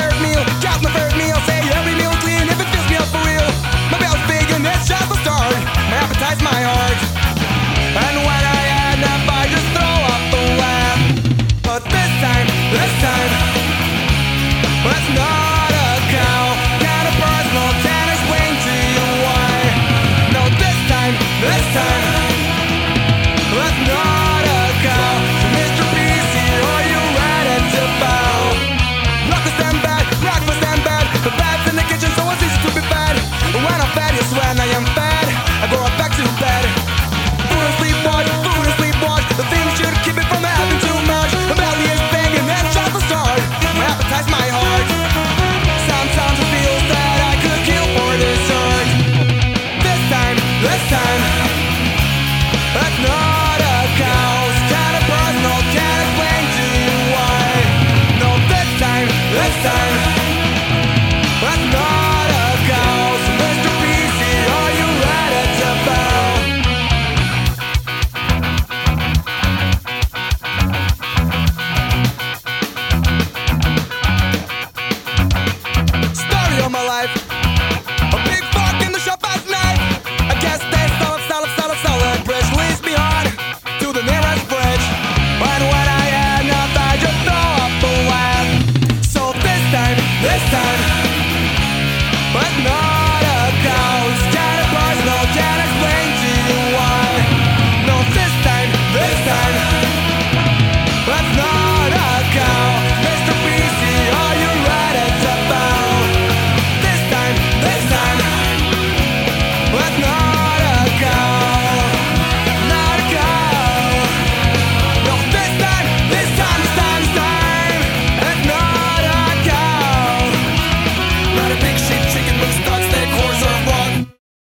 third meal, got my third meal.